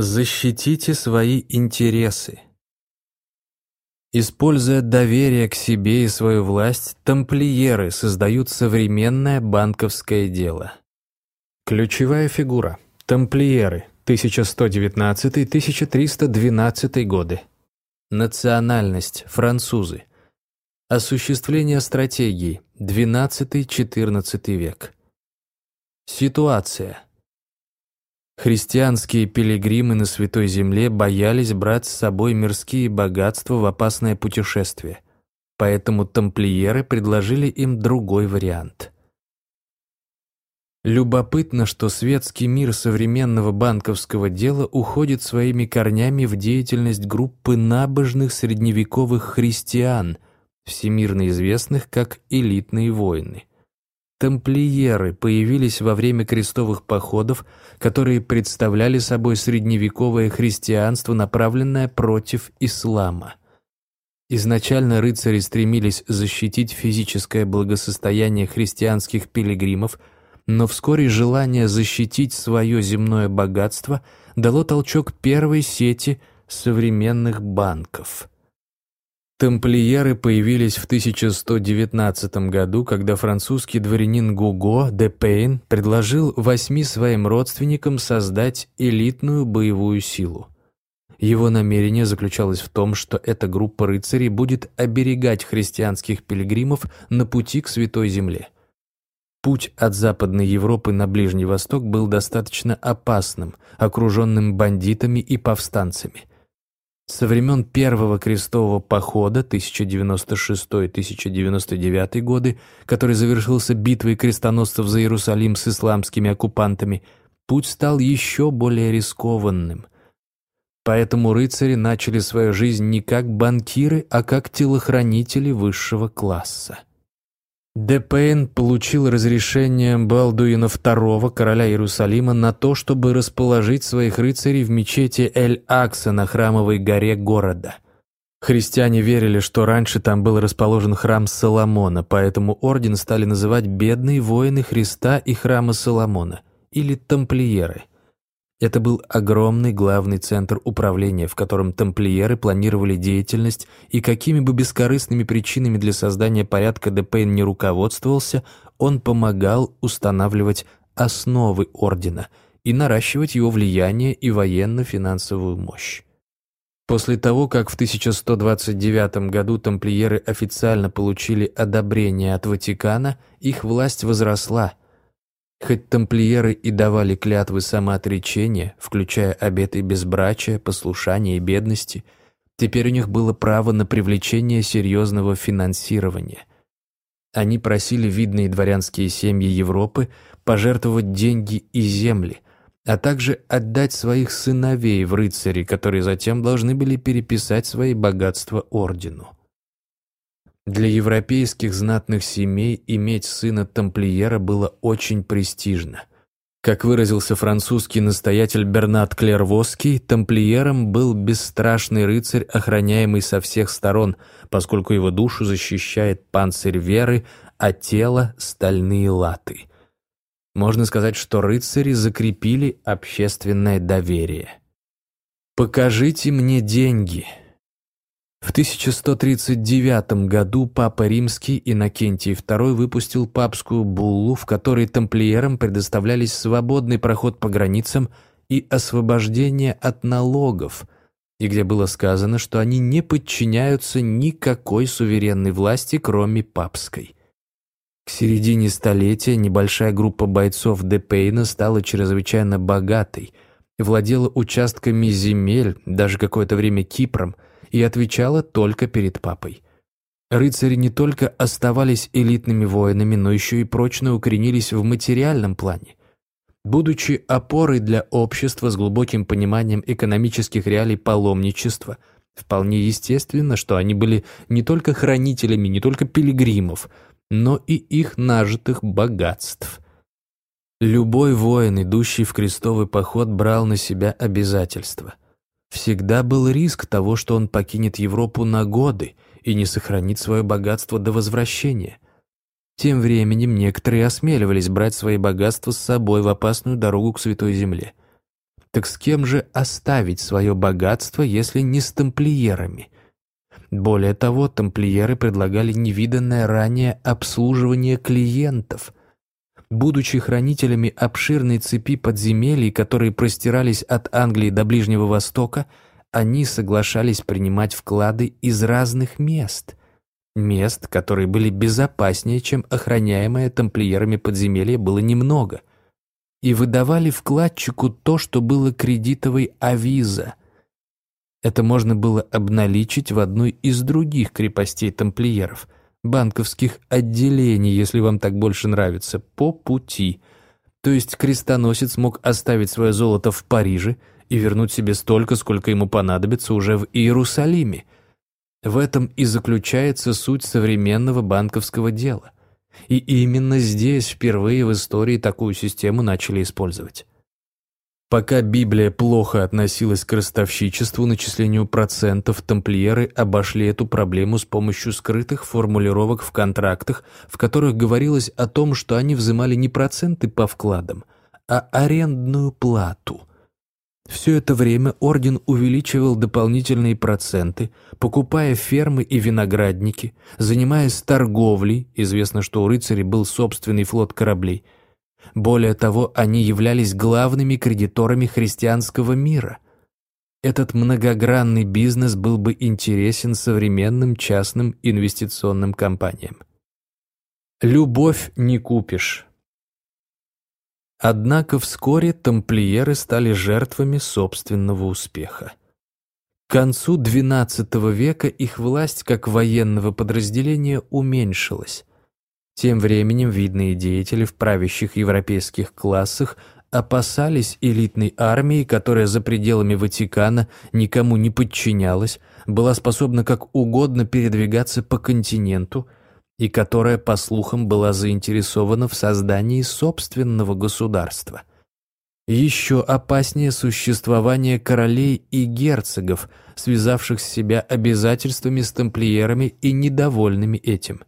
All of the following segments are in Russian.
Защитите свои интересы. Используя доверие к себе и свою власть, тамплиеры создают современное банковское дело. Ключевая фигура. Тамплиеры. 1119-1312 годы. Национальность. Французы. Осуществление стратегии. 12-14 век. Ситуация. Христианские пилигримы на Святой Земле боялись брать с собой мирские богатства в опасное путешествие, поэтому тамплиеры предложили им другой вариант. Любопытно, что светский мир современного банковского дела уходит своими корнями в деятельность группы набожных средневековых христиан, всемирно известных как элитные воины. Тамплиеры появились во время крестовых походов, которые представляли собой средневековое христианство, направленное против ислама. Изначально рыцари стремились защитить физическое благосостояние христианских пилигримов, но вскоре желание защитить свое земное богатство дало толчок первой сети современных банков – Тамплиеры появились в 1119 году, когда французский дворянин Гуго де Пейн предложил восьми своим родственникам создать элитную боевую силу. Его намерение заключалось в том, что эта группа рыцарей будет оберегать христианских пилигримов на пути к Святой Земле. Путь от Западной Европы на Ближний Восток был достаточно опасным, окруженным бандитами и повстанцами. Со времен Первого крестового похода 1096-1099 годы, который завершился битвой крестоносцев за Иерусалим с исламскими оккупантами, путь стал еще более рискованным. Поэтому рыцари начали свою жизнь не как банкиры, а как телохранители высшего класса. Депейн получил разрешение Балдуина II, короля Иерусалима, на то, чтобы расположить своих рыцарей в мечети Эль-Акса на храмовой горе города. Христиане верили, что раньше там был расположен храм Соломона, поэтому орден стали называть «Бедные воины Христа и храма Соломона» или «Тамплиеры». Это был огромный главный центр управления, в котором тамплиеры планировали деятельность, и какими бы бескорыстными причинами для создания порядка Депейн не руководствовался, он помогал устанавливать основы ордена и наращивать его влияние и военно-финансовую мощь. После того, как в 1129 году тамплиеры официально получили одобрение от Ватикана, их власть возросла – Хоть тамплиеры и давали клятвы самоотречения, включая обеты безбрачия, послушания и бедности, теперь у них было право на привлечение серьезного финансирования. Они просили видные дворянские семьи Европы пожертвовать деньги и земли, а также отдать своих сыновей в рыцари, которые затем должны были переписать свои богатства ордену. Для европейских знатных семей иметь сына тамплиера было очень престижно. Как выразился французский настоятель Бернат Клервоский, тамплиером был бесстрашный рыцарь, охраняемый со всех сторон, поскольку его душу защищает панцирь веры, а тело — стальные латы. Можно сказать, что рыцари закрепили общественное доверие. «Покажите мне деньги», в 1139 году Папа Римский Иннокентий II выпустил папскую буллу, в которой тамплиерам предоставлялись свободный проход по границам и освобождение от налогов, и где было сказано, что они не подчиняются никакой суверенной власти, кроме папской. К середине столетия небольшая группа бойцов Депейна стала чрезвычайно богатой, владела участками земель, даже какое-то время Кипром – и отвечала только перед папой. Рыцари не только оставались элитными воинами, но еще и прочно укоренились в материальном плане. Будучи опорой для общества с глубоким пониманием экономических реалий паломничества, вполне естественно, что они были не только хранителями, не только пилигримов, но и их нажитых богатств. Любой воин, идущий в крестовый поход, брал на себя обязательства – Всегда был риск того, что он покинет Европу на годы и не сохранит свое богатство до возвращения. Тем временем некоторые осмеливались брать свои богатства с собой в опасную дорогу к Святой Земле. Так с кем же оставить свое богатство, если не с тамплиерами? Более того, тамплиеры предлагали невиданное ранее обслуживание клиентов. Будучи хранителями обширной цепи подземелий, которые простирались от Англии до Ближнего Востока, они соглашались принимать вклады из разных мест. Мест, которые были безопаснее, чем охраняемое тамплиерами подземелье, было немного. И выдавали вкладчику то, что было кредитовой авиза. Это можно было обналичить в одной из других крепостей тамплиеров, банковских отделений, если вам так больше нравится, по пути. То есть крестоносец мог оставить свое золото в Париже и вернуть себе столько, сколько ему понадобится уже в Иерусалиме. В этом и заключается суть современного банковского дела. И именно здесь впервые в истории такую систему начали использовать. Пока Библия плохо относилась к ростовщичеству, начислению процентов, тамплиеры обошли эту проблему с помощью скрытых формулировок в контрактах, в которых говорилось о том, что они взимали не проценты по вкладам, а арендную плату. Все это время орден увеличивал дополнительные проценты, покупая фермы и виноградники, занимаясь торговлей, известно, что у рыцарей был собственный флот кораблей. Более того, они являлись главными кредиторами христианского мира. Этот многогранный бизнес был бы интересен современным частным инвестиционным компаниям. Любовь не купишь. Однако вскоре тамплиеры стали жертвами собственного успеха. К концу XII века их власть как военного подразделения уменьшилась. Тем временем видные деятели в правящих европейских классах опасались элитной армии, которая за пределами Ватикана никому не подчинялась, была способна как угодно передвигаться по континенту – и которая, по слухам, была заинтересована в создании собственного государства. Еще опаснее существование королей и герцогов, связавших себя обязательствами с тамплиерами и недовольными этим.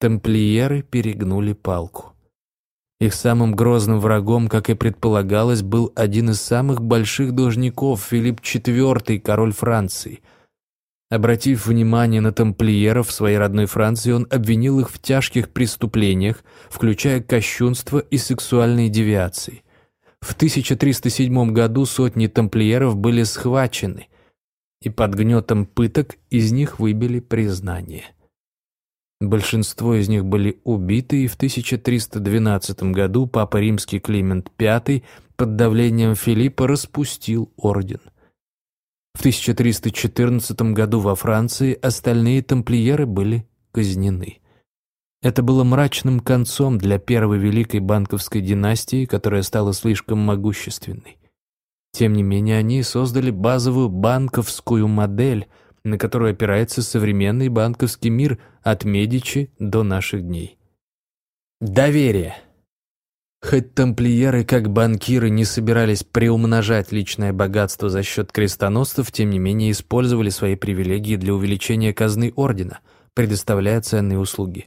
Тамплиеры перегнули палку. Их самым грозным врагом, как и предполагалось, был один из самых больших должников, Филипп IV, король Франции – Обратив внимание на тамплиеров в своей родной Франции, он обвинил их в тяжких преступлениях, включая кощунство и сексуальные девиации. В 1307 году сотни тамплиеров были схвачены, и под гнетом пыток из них выбили признание. Большинство из них были убиты, и в 1312 году Папа Римский Климент V под давлением Филиппа распустил орден – в 1314 году во Франции остальные тамплиеры были казнены. Это было мрачным концом для первой великой банковской династии, которая стала слишком могущественной. Тем не менее, они создали базовую банковскую модель, на которую опирается современный банковский мир от Медичи до наших дней. Доверие – Хоть тамплиеры, как банкиры, не собирались приумножать личное богатство за счет крестоносцев, тем не менее использовали свои привилегии для увеличения казны ордена, предоставляя ценные услуги.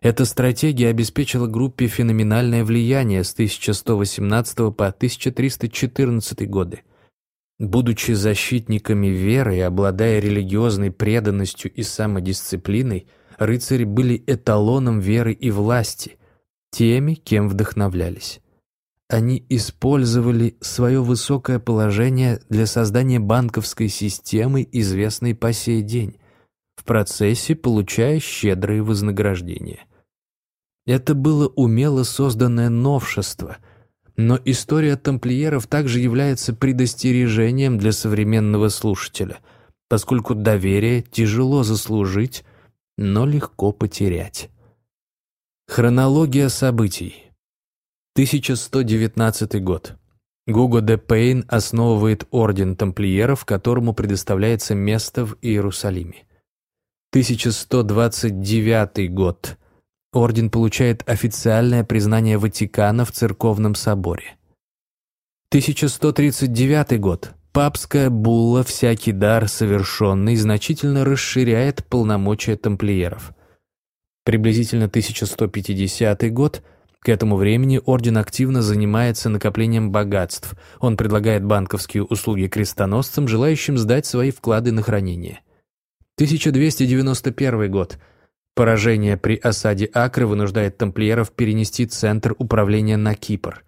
Эта стратегия обеспечила группе феноменальное влияние с 1118 по 1314 годы. Будучи защитниками веры и обладая религиозной преданностью и самодисциплиной, рыцари были эталоном веры и власти, теми, кем вдохновлялись. Они использовали свое высокое положение для создания банковской системы, известной по сей день, в процессе получая щедрые вознаграждения. Это было умело созданное новшество, но история тамплиеров также является предостережением для современного слушателя, поскольку доверие тяжело заслужить, но легко потерять. Хронология событий. 1119 год. Гуго де Пейн основывает орден тамплиеров, которому предоставляется место в Иерусалиме. 1129 год. Орден получает официальное признание Ватикана в Церковном соборе. 1139 год. Папская булла «Всякий дар совершенный» значительно расширяет полномочия тамплиеров – Приблизительно 1150 год К этому времени орден активно занимается накоплением богатств. Он предлагает банковские услуги крестоносцам, желающим сдать свои вклады на хранение. 1291 год. Поражение при осаде Акры вынуждает тамплиеров перенести центр управления на Кипр.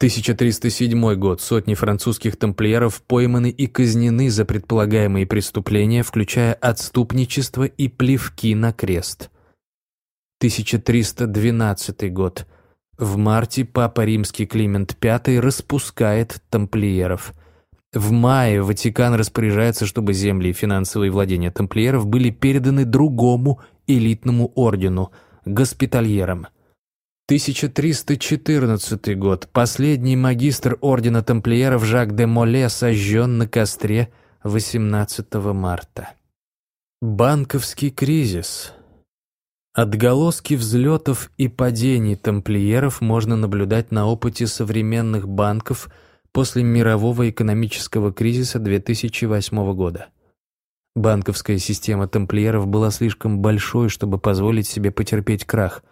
1307 год. Сотни французских тамплиеров пойманы и казнены за предполагаемые преступления, включая отступничество и плевки на крест. 1312 год. В марте Папа Римский Климент V распускает тамплиеров. В мае Ватикан распоряжается, чтобы земли и финансовые владения тамплиеров были переданы другому элитному ордену – госпитальерам. 1314 год. Последний магистр ордена тамплиеров Жак де Моле сожжен на костре 18 марта. Банковский кризис – Отголоски взлетов и падений тамплиеров можно наблюдать на опыте современных банков после мирового экономического кризиса 2008 года. Банковская система тамплиеров была слишком большой, чтобы позволить себе потерпеть крах,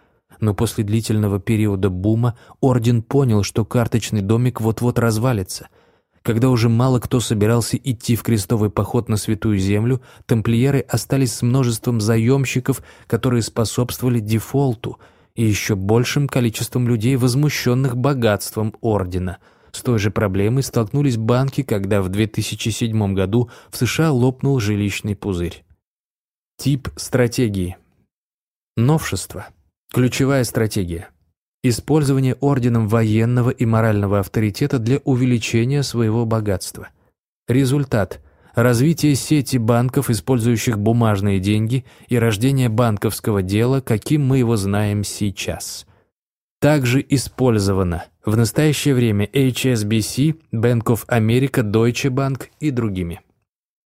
но после длительного периода бума Орден понял, что карточный домик вот-вот развалится – когда уже мало кто собирался идти в крестовый поход на Святую Землю, тамплиеры остались с множеством заемщиков, которые способствовали дефолту, и еще большим количеством людей, возмущенных богатством Ордена. С той же проблемой столкнулись банки, когда в 2007 году в США лопнул жилищный пузырь. Тип стратегии. Новшество. Ключевая стратегия. Использование орденом военного и морального авторитета для увеличения своего богатства. Результат – развитие сети банков, использующих бумажные деньги, и рождение банковского дела, каким мы его знаем сейчас. Также использовано в настоящее время HSBC, Bank of America, Deutsche Bank и другими.